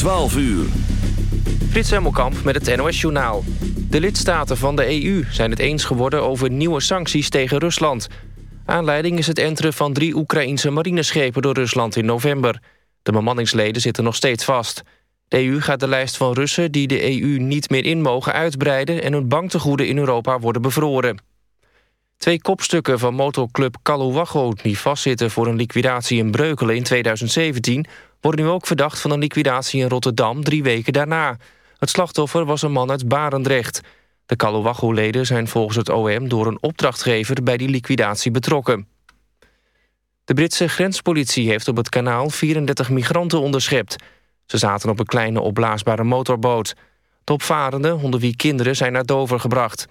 12 uur. Frits Hemmelkamp met het NOS-journaal. De lidstaten van de EU zijn het eens geworden over nieuwe sancties tegen Rusland. Aanleiding is het enteren van drie Oekraïense marineschepen door Rusland in november. De bemanningsleden zitten nog steeds vast. De EU gaat de lijst van Russen die de EU niet meer in mogen uitbreiden... en hun banktegoeden in Europa worden bevroren. Twee kopstukken van motorclub Kaluwago die vastzitten voor een liquidatie in Breukelen in 2017... worden nu ook verdacht van een liquidatie in Rotterdam drie weken daarna. Het slachtoffer was een man uit Barendrecht. De Kaluwago-leden zijn volgens het OM door een opdrachtgever bij die liquidatie betrokken. De Britse grenspolitie heeft op het kanaal 34 migranten onderschept. Ze zaten op een kleine opblaasbare motorboot. De opvarenden, onder wie kinderen, zijn naar Dover gebracht...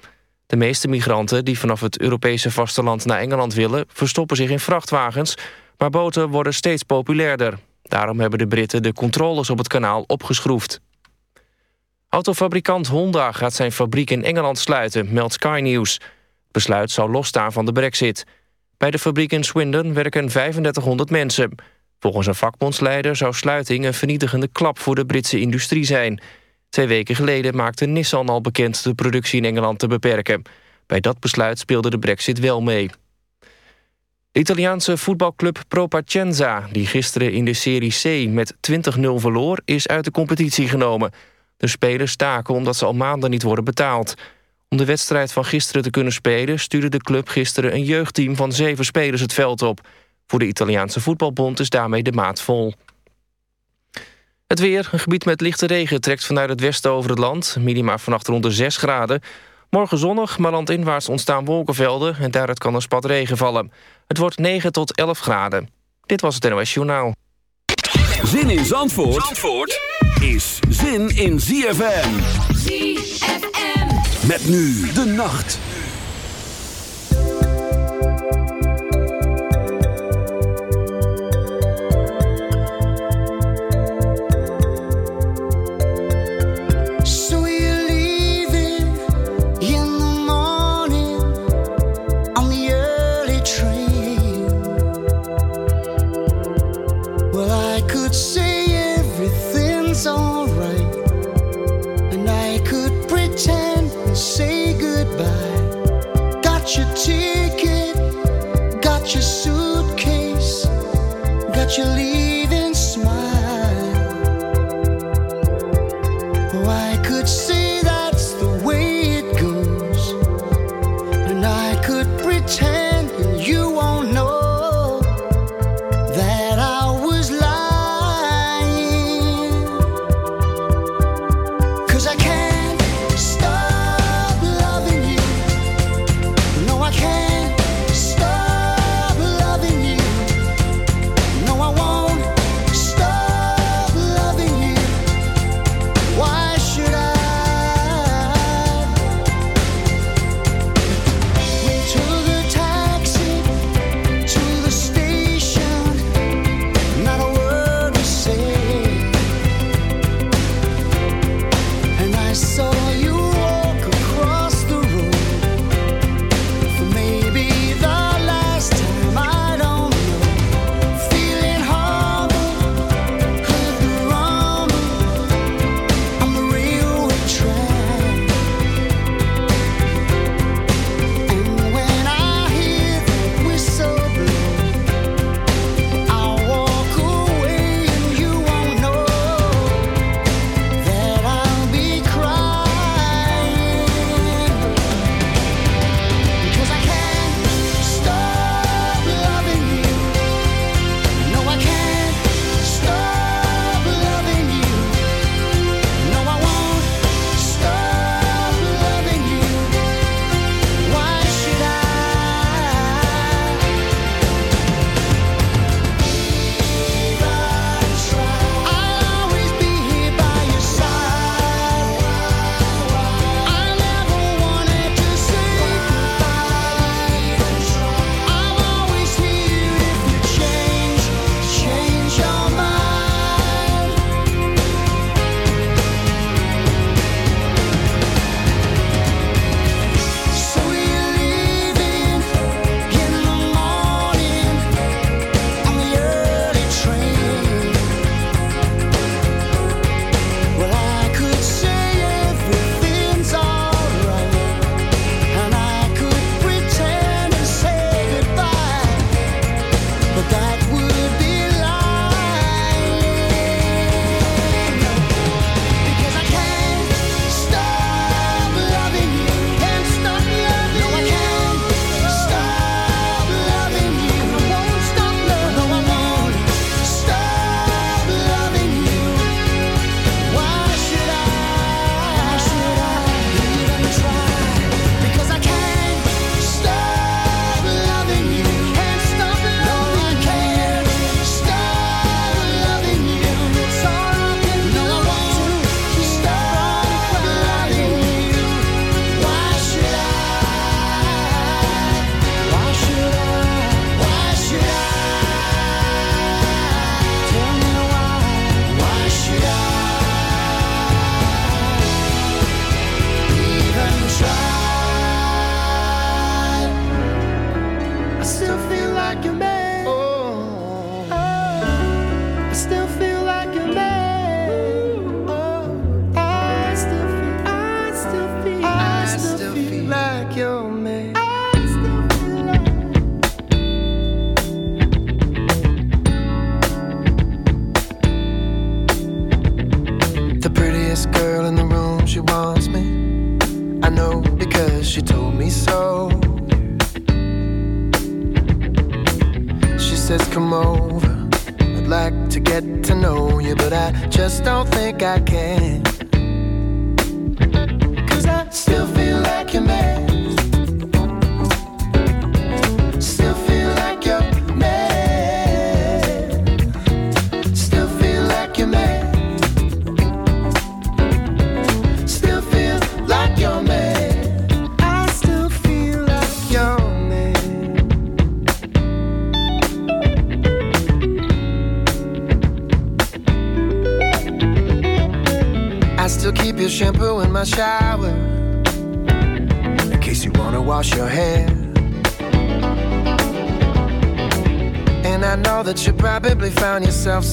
De meeste migranten die vanaf het Europese vasteland naar Engeland willen... verstoppen zich in vrachtwagens, maar boten worden steeds populairder. Daarom hebben de Britten de controles op het kanaal opgeschroefd. Autofabrikant Honda gaat zijn fabriek in Engeland sluiten, meldt Sky News. Het besluit zou losstaan van de brexit. Bij de fabriek in Swindon werken 3500 mensen. Volgens een vakbondsleider zou sluiting een vernietigende klap voor de Britse industrie zijn... Twee weken geleden maakte Nissan al bekend de productie in Engeland te beperken. Bij dat besluit speelde de brexit wel mee. De Italiaanse voetbalclub Pro Pacenza, die gisteren in de Serie C met 20-0 verloor, is uit de competitie genomen. De spelers staken omdat ze al maanden niet worden betaald. Om de wedstrijd van gisteren te kunnen spelen... stuurde de club gisteren een jeugdteam van zeven spelers het veld op. Voor de Italiaanse voetbalbond is daarmee de maat vol. Het weer, een gebied met lichte regen, trekt vanuit het westen over het land. Minima vannacht rond de 6 graden. Morgen zonnig, maar landinwaarts ontstaan wolkenvelden... en daaruit kan een spat regen vallen. Het wordt 9 tot 11 graden. Dit was het NOS Journaal. Zin in Zandvoort, Zandvoort is zin in ZFM. ZFM. Met nu de nacht.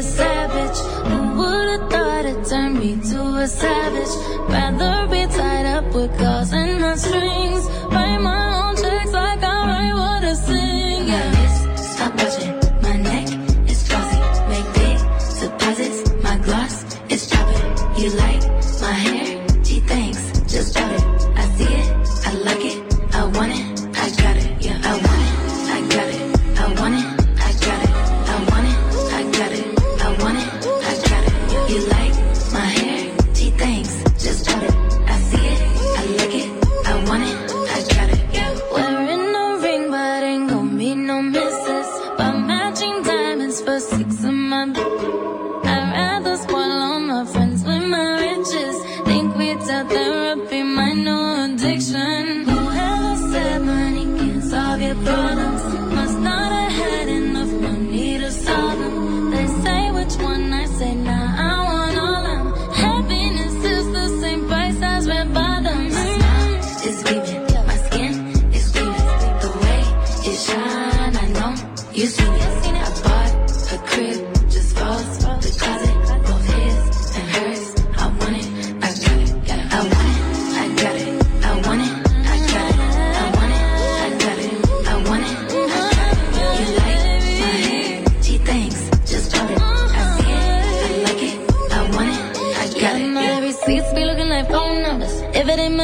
a savage. Who would've thought it turned me to a savage? Rather be It's shine, I know you seen it. I bought a crib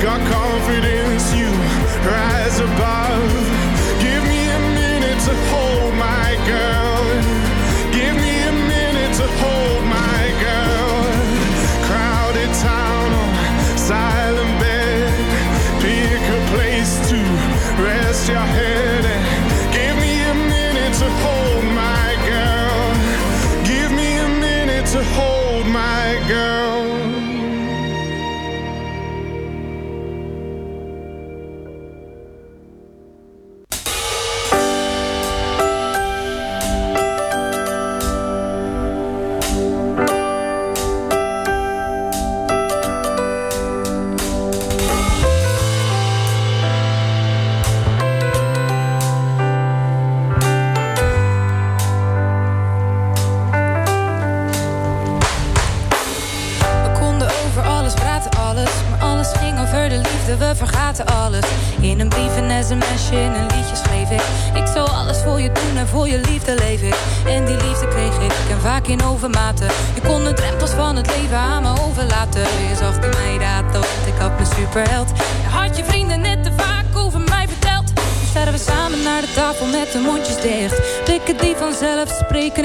Gaga.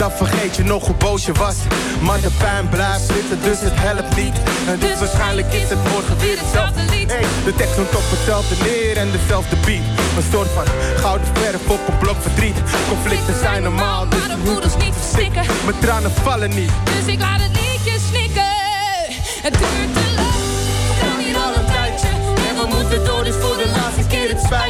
dan vergeet je nog hoe boos je was. Maar de pijn blijft zitten, dus het helpt niet. En dus waarschijnlijk is het morgen weer hetzelfde lied. Hey, de tekst noemt op hetzelfde neer en dezelfde beat. Een soort van gouden verf op een blok verdriet. Conflicten zijn normaal, dus de moeders niet verstikken. Mijn tranen vallen niet. Dus ik laat het liedje snikken. Het duurt te lang, we gaan hier al een tijdje. En we moeten door, dus voor de laatste keer het spijt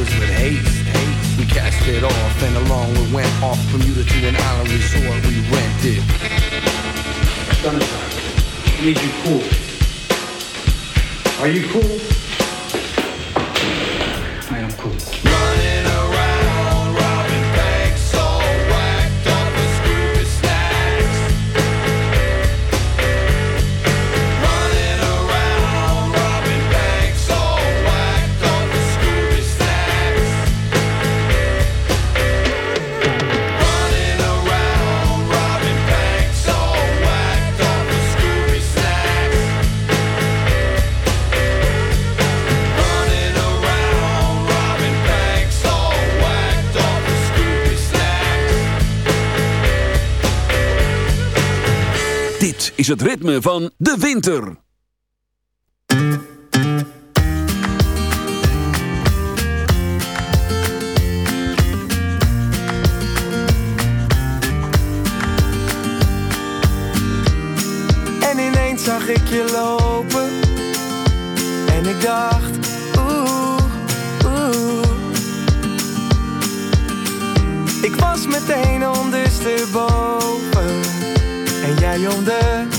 others with haste. We cast it off and along we went off from Bermuda to an island resort we rented. I need you cool. Are you cool? het ritme van de winter. En ineens zag ik je lopen. En ik dacht, oeh, oeh. Ik was meteen ondersteboven. En jij onder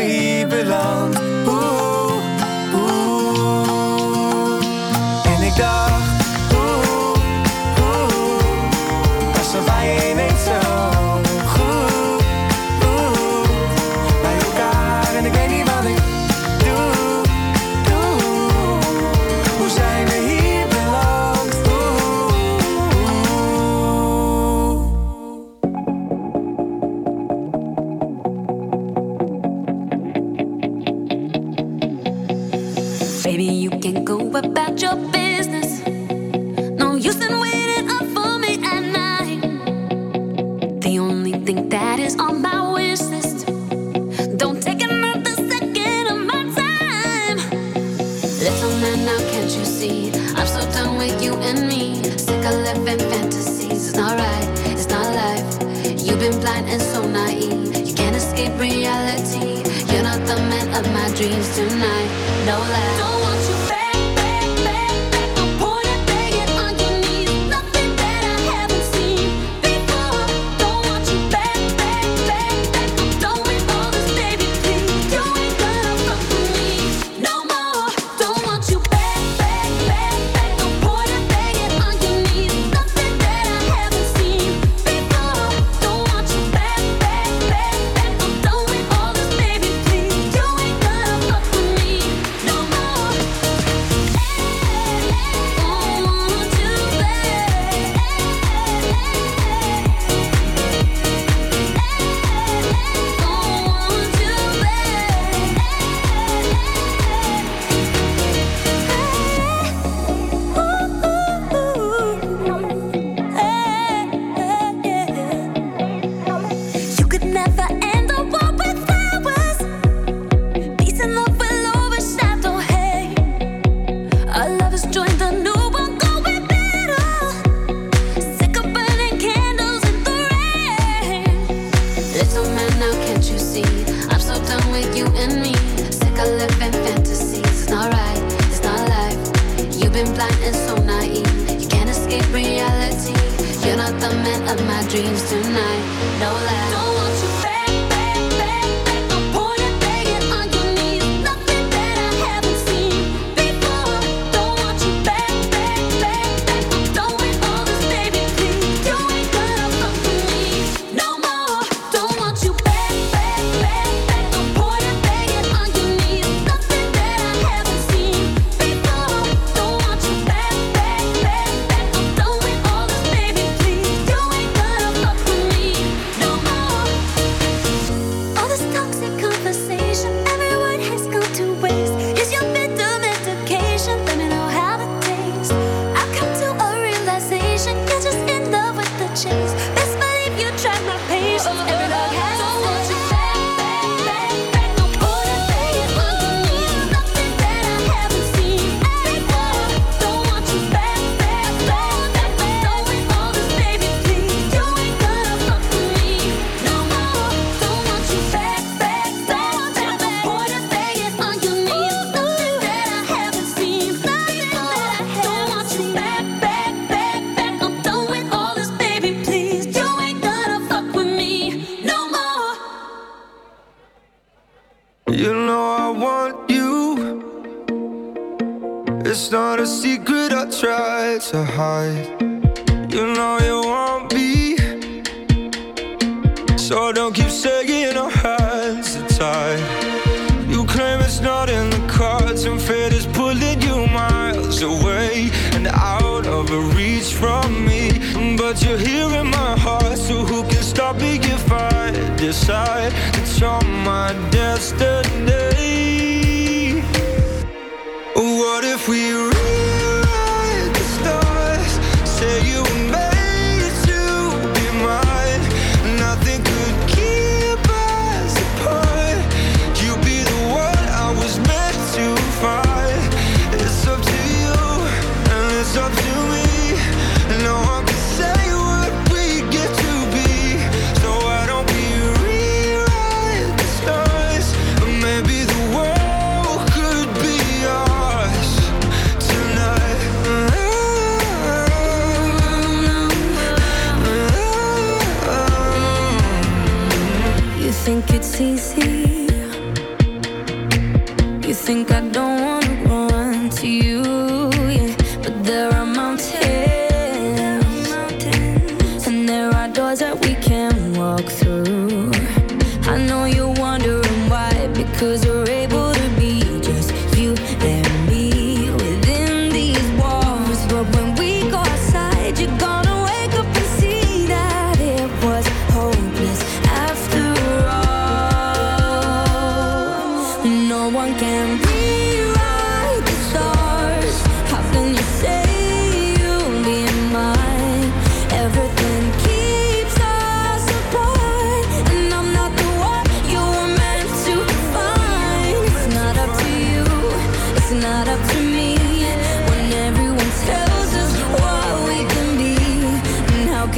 You claim it's not in the cards, and fate is pulling you miles away and out of reach from me. But you're here in my heart, so who can stop me if I decide it's on my destiny? What if we? easy. You think I don't?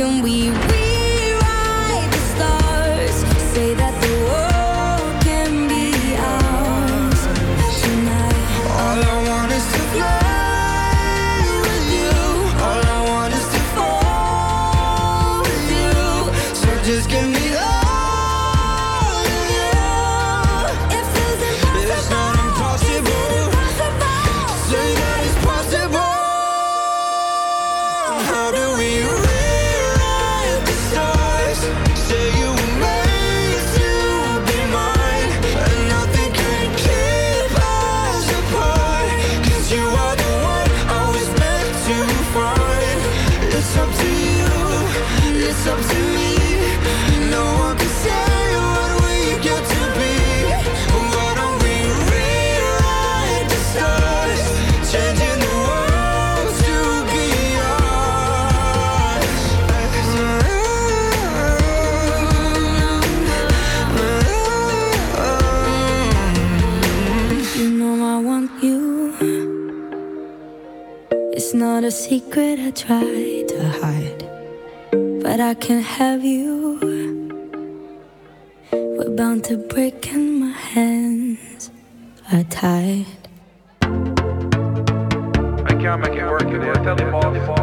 can we secret I try to hide, but I can't have you. We're bound to break, and my hands are tied. I can't make it work, and I tell them all.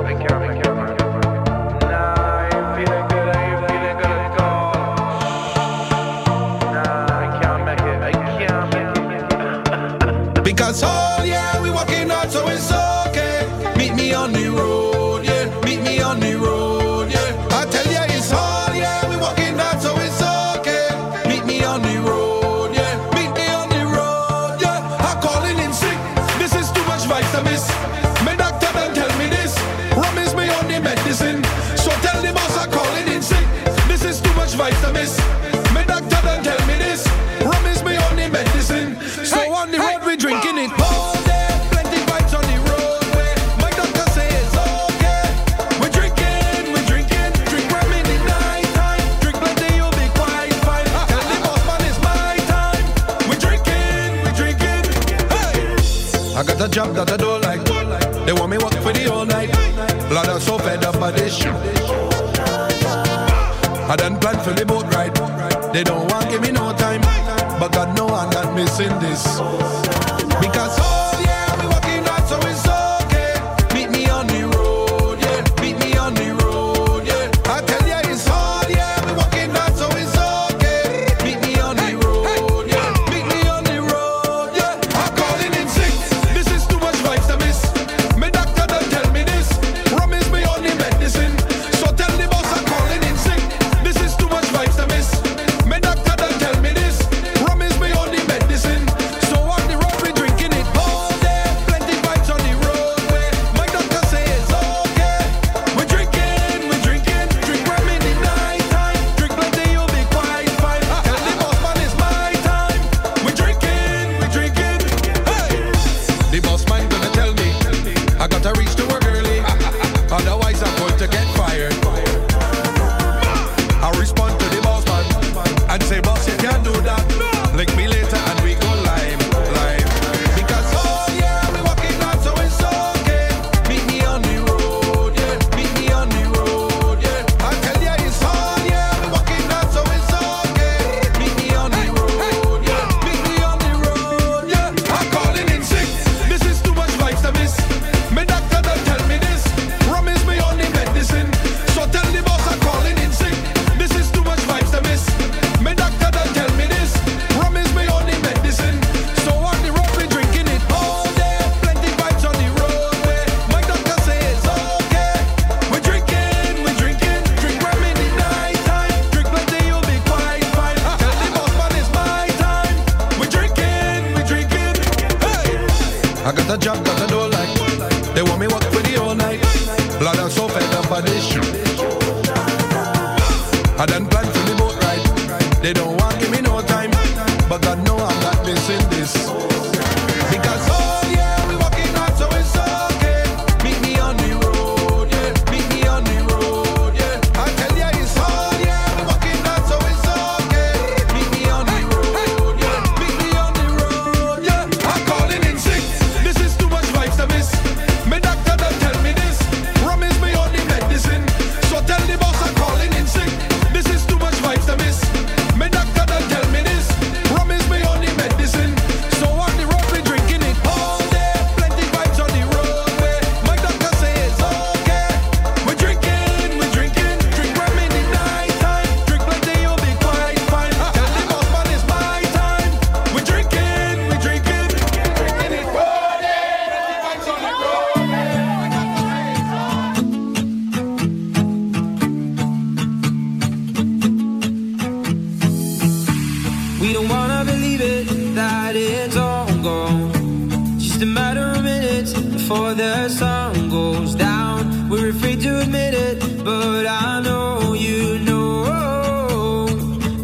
before the sun goes down. We're afraid to admit it, but I know you know,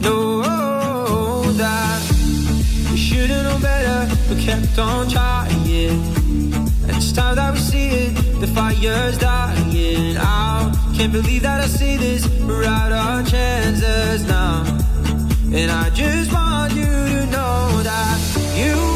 know that we should've known better, but kept on trying. And it's time that we see it, the fire's dying out. Can't believe that I see this, we're out our chances now. And I just want you to know that you